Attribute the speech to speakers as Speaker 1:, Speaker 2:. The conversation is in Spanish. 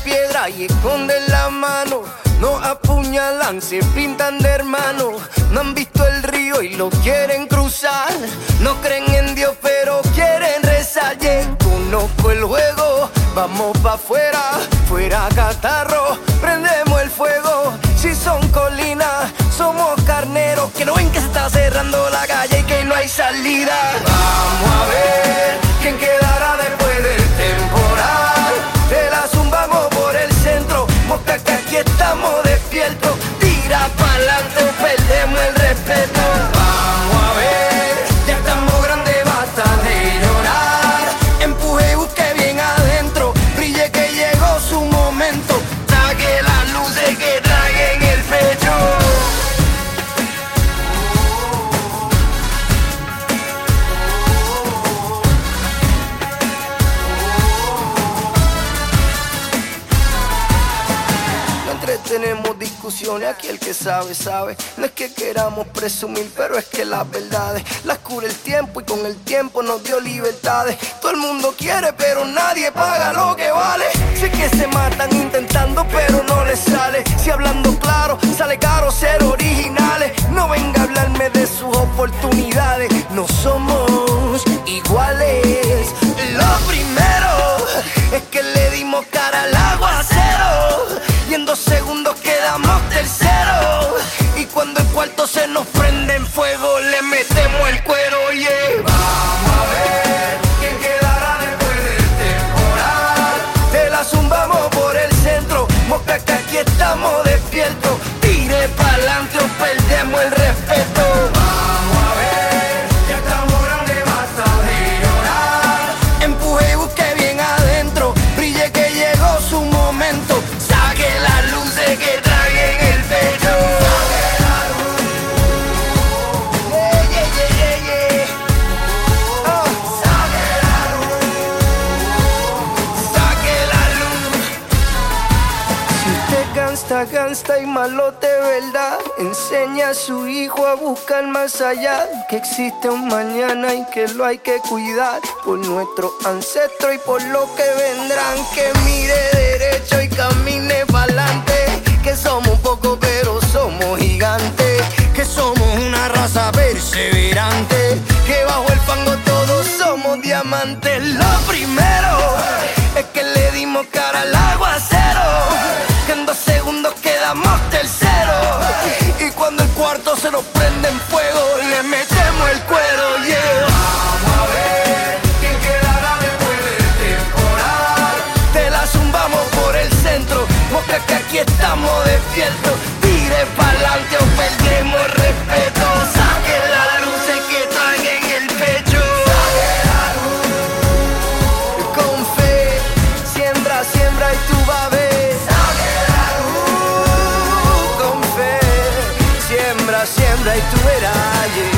Speaker 1: atrás y esconden la mano. No apuñalan, se pintan de hermano. No han visto el río y lo quieren cruzar. No creen en Dios, pero quieren rezar. Yeah, conozco el juego, vamos pa' afuera, fuera catarro. Prendemos el fuego, si son colinas, somos carneros. Que no ven que se está cerrando la calle y que no hay salida. Vamos a ver No entretenemos discusiones, aquí el que sabe, sabe. No es que queramos presumir, pero es que las verdades las cura el tiempo y con el tiempo nos dio libertades. Todo el mundo quiere, pero nadie paga lo que vale. Sé que se matan intentando, pero no les sale. Si hablando claro, sale caro se nos prende gangsta, gangsta y malote, ¿verdad? Enseña a su hijo a buscar más allá. Que existe un mañana y que lo hay que cuidar. Por nuestro ancestro y por lo que vendrán. Que mire derecho y camine pa'lante. Que somos pocos pero somos gigantes. Que somos una raza perseverante. Que bajo el fango todos somos diamantes. despiertos, tire pa'lante o perdemos respeto. Saquen la luz que traen en el pecho. La luz. Con fe, siembra, siembra y tú vas a ver. La luz. Con fe, siembra, siembra y tú verás. Yeah.